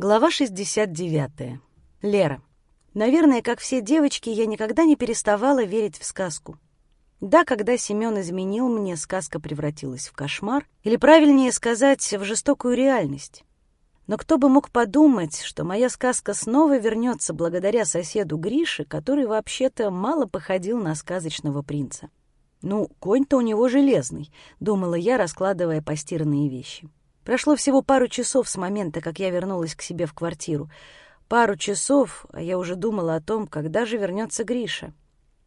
Глава 69. Лера. Наверное, как все девочки, я никогда не переставала верить в сказку. Да, когда Семён изменил мне, сказка превратилась в кошмар, или, правильнее сказать, в жестокую реальность. Но кто бы мог подумать, что моя сказка снова вернется благодаря соседу Грише, который вообще-то мало походил на сказочного принца. «Ну, конь-то у него железный», — думала я, раскладывая постиранные вещи. Прошло всего пару часов с момента, как я вернулась к себе в квартиру. Пару часов, а я уже думала о том, когда же вернется Гриша.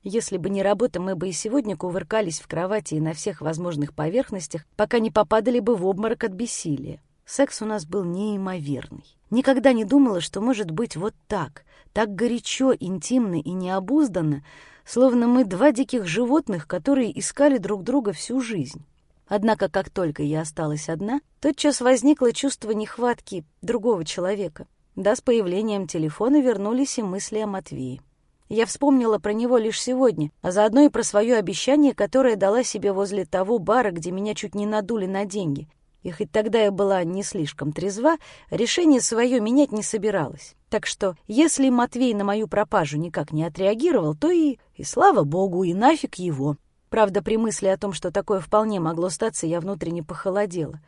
Если бы не работа, мы бы и сегодня кувыркались в кровати и на всех возможных поверхностях, пока не попадали бы в обморок от бессилия. Секс у нас был неимоверный. Никогда не думала, что может быть вот так, так горячо, интимно и необузданно, словно мы два диких животных, которые искали друг друга всю жизнь. Однако, как только я осталась одна, тотчас возникло чувство нехватки другого человека. Да, с появлением телефона вернулись и мысли о Матвее. Я вспомнила про него лишь сегодня, а заодно и про свое обещание, которое дала себе возле того бара, где меня чуть не надули на деньги. И хоть тогда я была не слишком трезва, решение свое менять не собиралась. Так что, если Матвей на мою пропажу никак не отреагировал, то и, и слава богу, и нафиг его. Правда, при мысли о том, что такое вполне могло статься, я внутренне похолодела.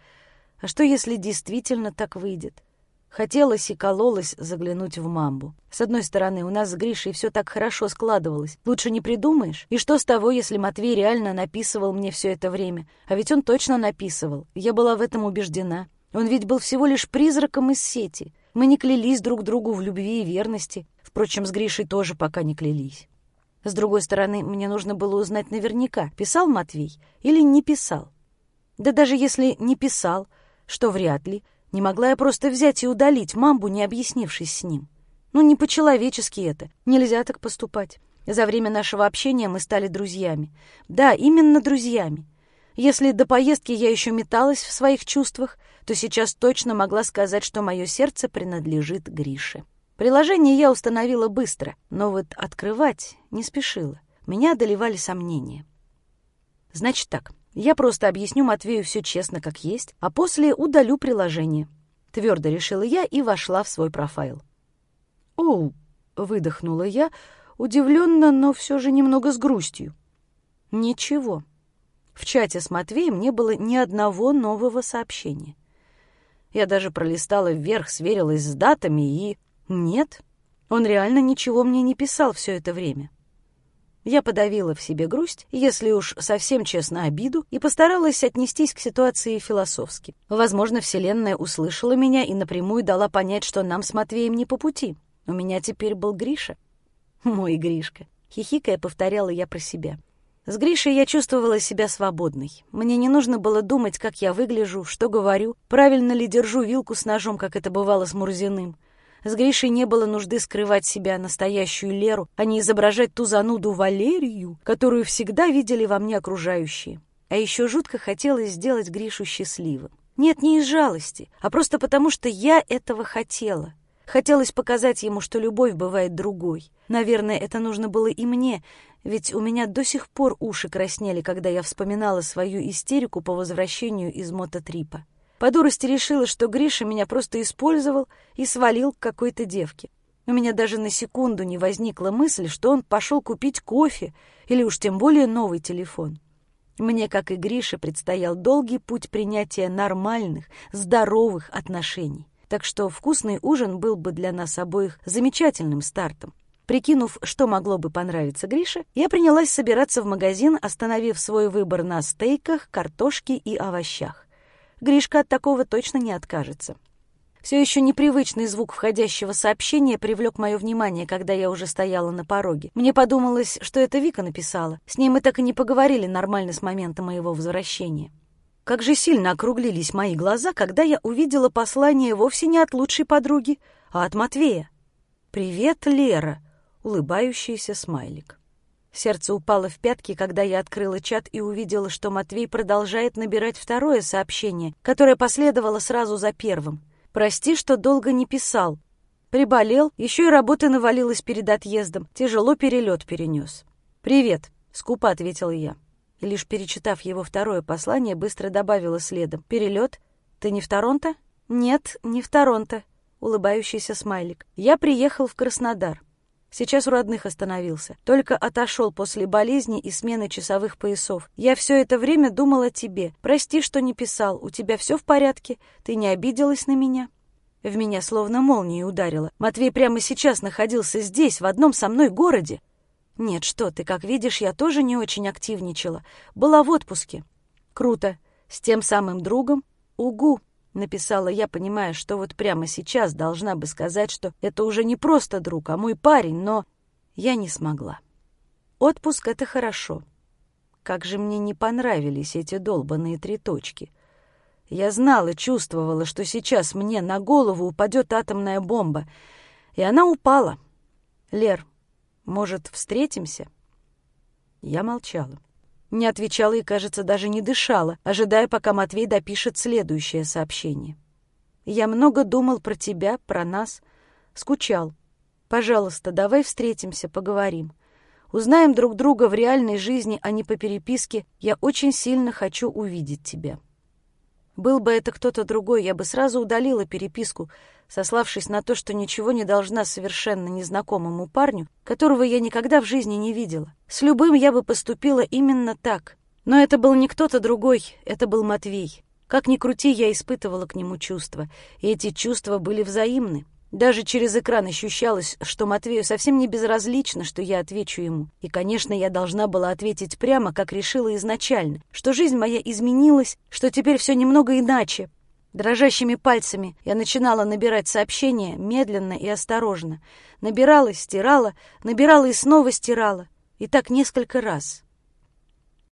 А что, если действительно так выйдет? Хотелось и кололось заглянуть в мамбу. С одной стороны, у нас с Гришей все так хорошо складывалось. Лучше не придумаешь. И что с того, если Матвей реально написывал мне все это время? А ведь он точно написывал. Я была в этом убеждена. Он ведь был всего лишь призраком из сети. Мы не клялись друг другу в любви и верности. Впрочем, с Гришей тоже пока не клялись. С другой стороны, мне нужно было узнать наверняка, писал Матвей или не писал. Да даже если не писал, что вряд ли, не могла я просто взять и удалить мамбу, не объяснившись с ним. Ну, не по-человечески это, нельзя так поступать. За время нашего общения мы стали друзьями. Да, именно друзьями. Если до поездки я еще металась в своих чувствах, то сейчас точно могла сказать, что мое сердце принадлежит Грише. Приложение я установила быстро, но вот открывать не спешила. Меня одолевали сомнения. Значит так, я просто объясню Матвею все честно, как есть, а после удалю приложение. Твердо решила я и вошла в свой профайл. «Оу!» — выдохнула я, удивленно, но все же немного с грустью. «Ничего. В чате с Матвеем не было ни одного нового сообщения. Я даже пролистала вверх, сверилась с датами и... Нет, он реально ничего мне не писал все это время. Я подавила в себе грусть, если уж совсем честно обиду, и постаралась отнестись к ситуации философски. Возможно, Вселенная услышала меня и напрямую дала понять, что нам с Матвеем не по пути. У меня теперь был Гриша. Мой Гришка. Хихикая, повторяла я про себя. С Гришей я чувствовала себя свободной. Мне не нужно было думать, как я выгляжу, что говорю, правильно ли держу вилку с ножом, как это бывало с Мурзиным. С Гришей не было нужды скрывать себя настоящую Леру, а не изображать ту зануду Валерию, которую всегда видели во мне окружающие. А еще жутко хотелось сделать Гришу счастливым. Нет, не из жалости, а просто потому, что я этого хотела. Хотелось показать ему, что любовь бывает другой. Наверное, это нужно было и мне, ведь у меня до сих пор уши краснели, когда я вспоминала свою истерику по возвращению из мототрипа. По дурости решила, что Гриша меня просто использовал и свалил к какой-то девке. У меня даже на секунду не возникла мысль, что он пошел купить кофе или уж тем более новый телефон. Мне, как и Грише, предстоял долгий путь принятия нормальных, здоровых отношений. Так что вкусный ужин был бы для нас обоих замечательным стартом. Прикинув, что могло бы понравиться Грише, я принялась собираться в магазин, остановив свой выбор на стейках, картошке и овощах. Гришка от такого точно не откажется. Все еще непривычный звук входящего сообщения привлек мое внимание, когда я уже стояла на пороге. Мне подумалось, что это Вика написала. С ней мы так и не поговорили нормально с момента моего возвращения. Как же сильно округлились мои глаза, когда я увидела послание вовсе не от лучшей подруги, а от Матвея. «Привет, Лера!» — улыбающийся смайлик. Сердце упало в пятки, когда я открыла чат и увидела, что Матвей продолжает набирать второе сообщение, которое последовало сразу за первым. «Прости, что долго не писал. Приболел, еще и работа навалилась перед отъездом. Тяжело перелет перенес». «Привет», — скупо ответила я. И лишь перечитав его второе послание, быстро добавила следом. «Перелет? Ты не в Торонто?» «Нет, не в Торонто», — улыбающийся смайлик. «Я приехал в Краснодар. Сейчас у родных остановился. Только отошел после болезни и смены часовых поясов. Я все это время думал о тебе. Прости, что не писал. У тебя все в порядке? Ты не обиделась на меня?» В меня словно молнией ударило. Матвей прямо сейчас находился здесь, в одном со мной городе. Нет, что ты, как видишь, я тоже не очень активничала. Была в отпуске. Круто. С тем самым другом? Угу. Написала я, понимая, что вот прямо сейчас должна бы сказать, что это уже не просто друг, а мой парень, но я не смогла. Отпуск — это хорошо. Как же мне не понравились эти долбанные три точки — я знала, чувствовала, что сейчас мне на голову упадет атомная бомба. И она упала. «Лер, может, встретимся?» Я молчала. Не отвечала и, кажется, даже не дышала, ожидая, пока Матвей допишет следующее сообщение. «Я много думал про тебя, про нас. Скучал. Пожалуйста, давай встретимся, поговорим. Узнаем друг друга в реальной жизни, а не по переписке. Я очень сильно хочу увидеть тебя». Был бы это кто-то другой, я бы сразу удалила переписку, сославшись на то, что ничего не должна совершенно незнакомому парню, которого я никогда в жизни не видела. С любым я бы поступила именно так. Но это был не кто-то другой, это был Матвей. Как ни крути, я испытывала к нему чувства, и эти чувства были взаимны. Даже через экран ощущалось, что Матвею совсем не безразлично, что я отвечу ему. И, конечно, я должна была ответить прямо, как решила изначально, что жизнь моя изменилась, что теперь все немного иначе. Дрожащими пальцами я начинала набирать сообщения медленно и осторожно. Набирала, стирала, набирала и снова стирала. И так несколько раз.